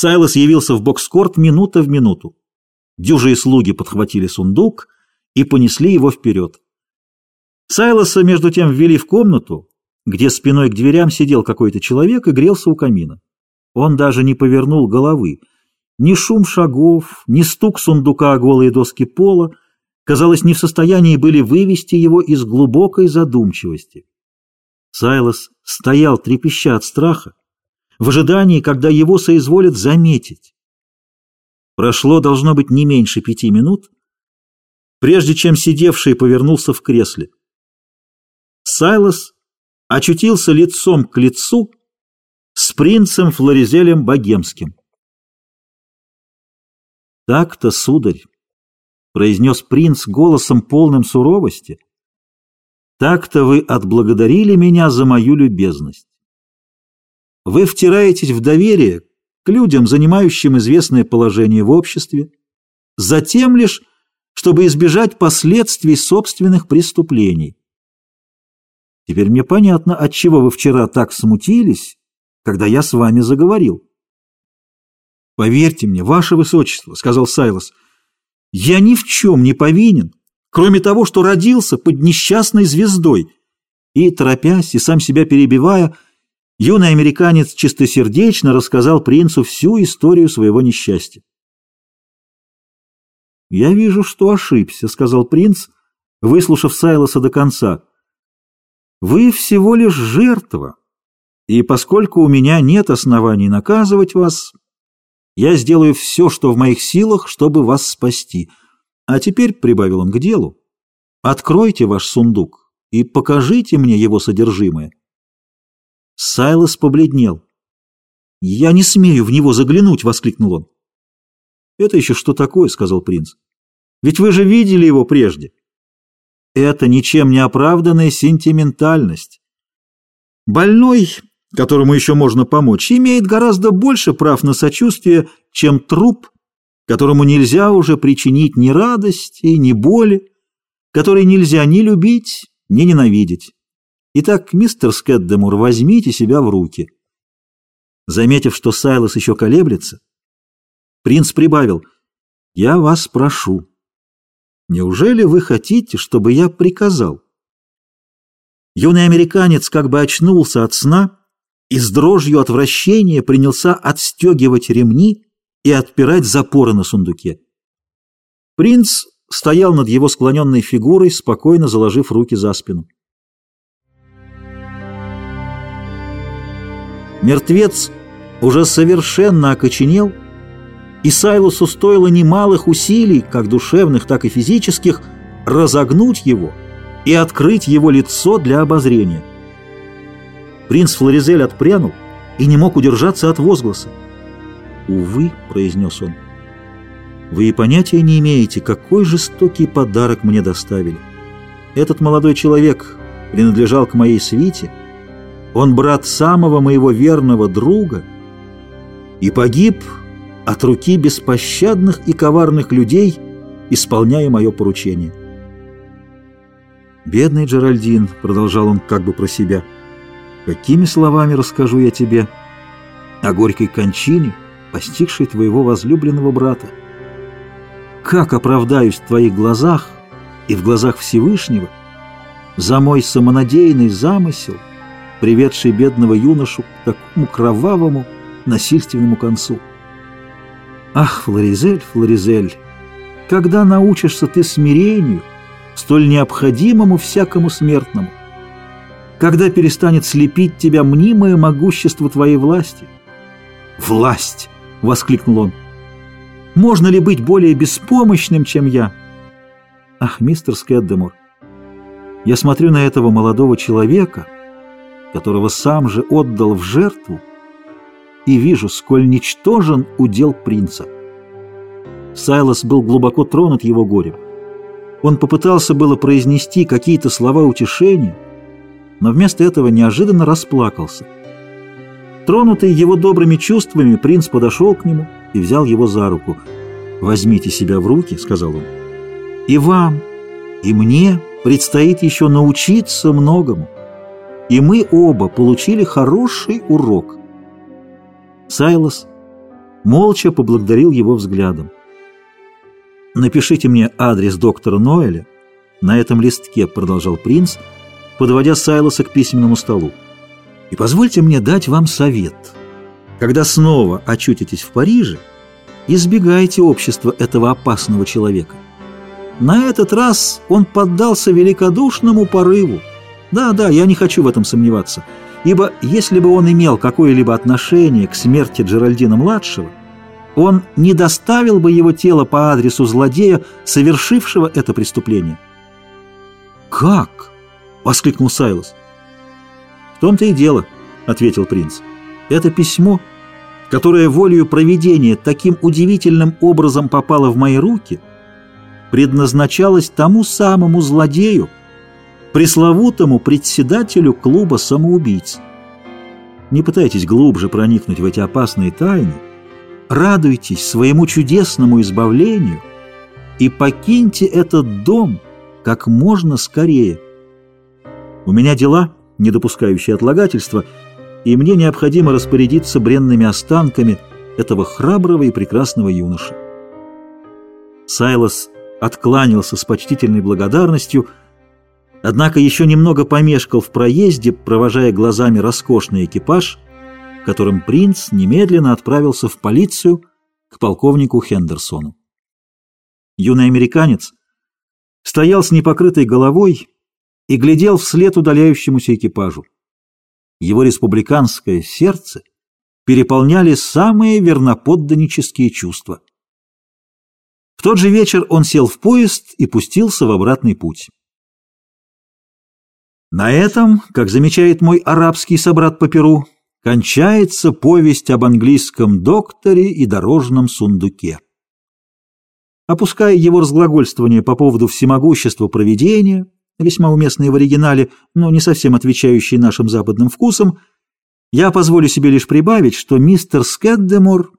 Сайлос явился в бокскорт минута в минуту. Дюжие слуги подхватили сундук и понесли его вперед. Сайлоса, между тем, ввели в комнату, где спиной к дверям сидел какой-то человек и грелся у камина. Он даже не повернул головы. Ни шум шагов, ни стук сундука о голые доски пола, казалось, не в состоянии были вывести его из глубокой задумчивости. Сайлос стоял, трепеща от страха, в ожидании, когда его соизволят заметить. Прошло, должно быть, не меньше пяти минут, прежде чем сидевший повернулся в кресле. Сайлос очутился лицом к лицу с принцем Флоризелем Богемским. «Так-то, сударь», — произнес принц голосом полным суровости, — «так-то вы отблагодарили меня за мою любезность. Вы втираетесь в доверие к людям, занимающим известное положение в обществе, затем лишь, чтобы избежать последствий собственных преступлений. Теперь мне понятно, отчего вы вчера так смутились, когда я с вами заговорил. «Поверьте мне, ваше высочество», — сказал Сайлос, — «я ни в чем не повинен, кроме того, что родился под несчастной звездой». И, торопясь и сам себя перебивая, юный американец чистосердечно рассказал принцу всю историю своего несчастья. «Я вижу, что ошибся», — сказал принц, выслушав Сайлоса до конца. «Вы всего лишь жертва, и поскольку у меня нет оснований наказывать вас, я сделаю все, что в моих силах, чтобы вас спасти. А теперь, — прибавил он к делу, — откройте ваш сундук и покажите мне его содержимое. Сайлос побледнел. «Я не смею в него заглянуть!» — воскликнул он. «Это еще что такое?» — сказал принц. «Ведь вы же видели его прежде!» «Это ничем не оправданная сентиментальность. Больной которому еще можно помочь, имеет гораздо больше прав на сочувствие, чем труп, которому нельзя уже причинить ни радости, ни боли, который нельзя ни любить, ни ненавидеть. Итак, мистер Скеддемур, возьмите себя в руки. Заметив, что Сайлос еще колеблется, принц прибавил, «Я вас прошу, неужели вы хотите, чтобы я приказал?» Юный американец как бы очнулся от сна и с дрожью отвращения принялся отстегивать ремни и отпирать запоры на сундуке. Принц стоял над его склоненной фигурой, спокойно заложив руки за спину. Мертвец уже совершенно окоченел, и Сайлусу стоило немалых усилий, как душевных, так и физических, разогнуть его и открыть его лицо для обозрения. Принц Флоризель отпрянул и не мог удержаться от возгласа. «Увы», — произнес он, — «вы и понятия не имеете, какой жестокий подарок мне доставили. Этот молодой человек принадлежал к моей свите, он брат самого моего верного друга и погиб от руки беспощадных и коварных людей, исполняя мое поручение». «Бедный Джеральдин», — продолжал он как бы про себя, — Какими словами расскажу я тебе о горькой кончине, постигшей твоего возлюбленного брата? Как оправдаюсь в твоих глазах и в глазах Всевышнего за мой самонадеянный замысел, приведший бедного юношу к такому кровавому, насильственному концу? Ах, Флоризель, Флоризель, когда научишься ты смирению, столь необходимому всякому смертному? когда перестанет слепить тебя мнимое могущество твоей власти? «Власть!» — воскликнул он. «Можно ли быть более беспомощным, чем я?» «Ах, мистер Скеддемур, я смотрю на этого молодого человека, которого сам же отдал в жертву, и вижу, сколь ничтожен удел принца». Сайлос был глубоко тронут его горем. Он попытался было произнести какие-то слова утешения, но вместо этого неожиданно расплакался. Тронутый его добрыми чувствами, принц подошел к нему и взял его за руку. «Возьмите себя в руки», — сказал он. «И вам, и мне предстоит еще научиться многому. И мы оба получили хороший урок». Сайлос молча поблагодарил его взглядом. «Напишите мне адрес доктора Ноэля на этом листке», — продолжал принц, подводя Сайлоса к письменному столу. «И позвольте мне дать вам совет. Когда снова очутитесь в Париже, избегайте общества этого опасного человека. На этот раз он поддался великодушному порыву. Да, да, я не хочу в этом сомневаться, ибо если бы он имел какое-либо отношение к смерти Джеральдина-младшего, он не доставил бы его тело по адресу злодея, совершившего это преступление. «Как?» — воскликнул Сайлос. «В том-то и дело», — ответил принц. «Это письмо, которое волею провидения таким удивительным образом попало в мои руки — предназначалась тому самому злодею, пресловутому председателю клуба самоубийц. Не пытайтесь глубже проникнуть в эти опасные тайны, радуйтесь своему чудесному избавлению и покиньте этот дом как можно скорее. У меня дела, не допускающие отлагательства, и мне необходимо распорядиться бренными останками этого храброго и прекрасного юноши. Сайлос откланялся с почтительной благодарностью, однако еще немного помешкал в проезде, провожая глазами роскошный экипаж, которым принц немедленно отправился в полицию к полковнику Хендерсону. Юный американец стоял с непокрытой головой и глядел вслед удаляющемуся экипажу. Его республиканское сердце переполняли самые верноподданнические чувства. В тот же вечер он сел в поезд и пустился в обратный путь. На этом, как замечает мой арабский собрат по Перу, кончается повесть об английском докторе и дорожном сундуке. Опуская его разглагольствование по поводу всемогущества провидения, весьма уместные в оригинале, но не совсем отвечающие нашим западным вкусам, я позволю себе лишь прибавить, что мистер Скеддемор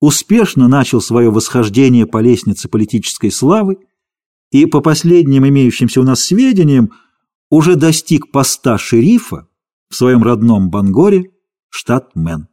успешно начал свое восхождение по лестнице политической славы и, по последним имеющимся у нас сведениям, уже достиг поста шерифа в своем родном Бангоре, штат Мэн.